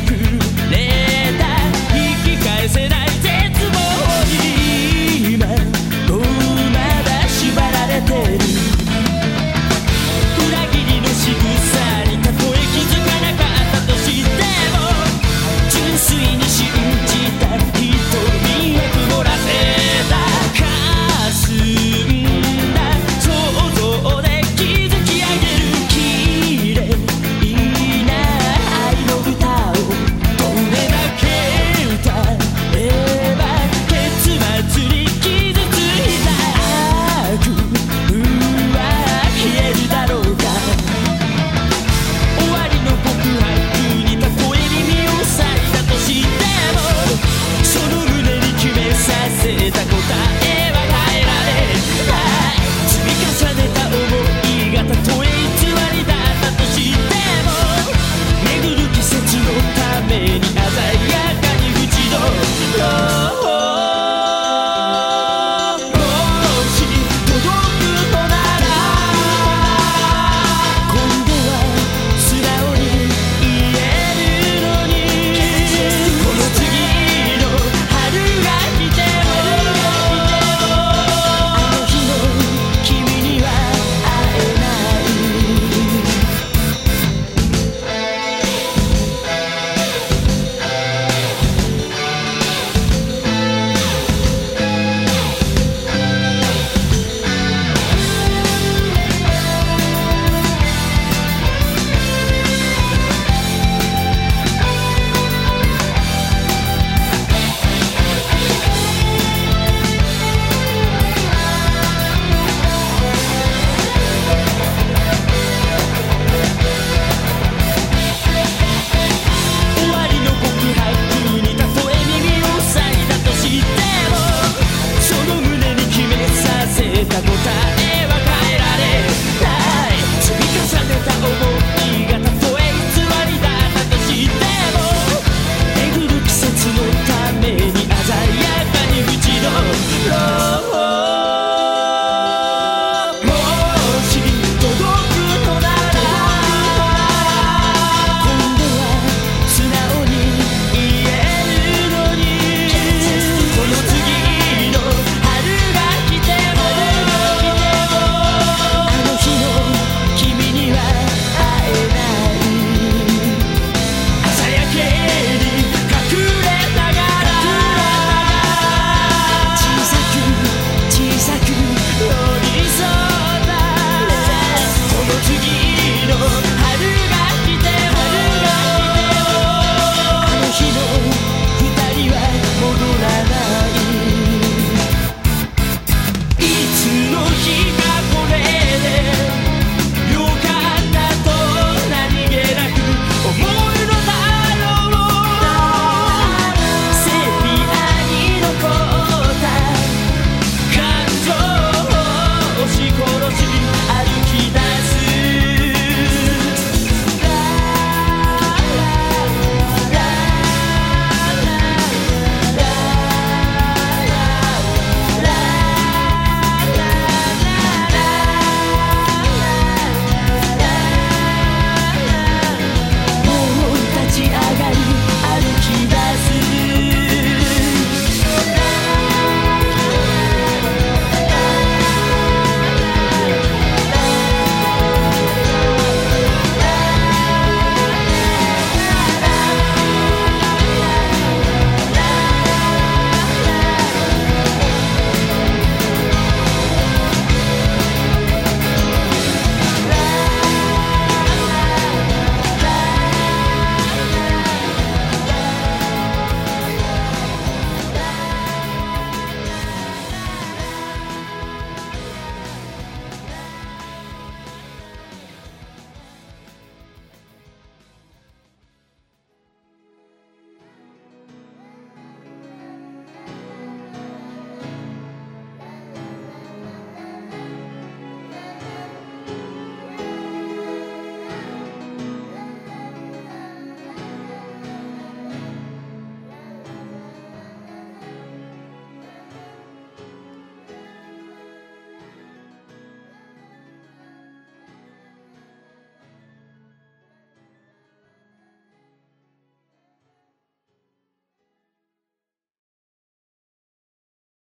plus.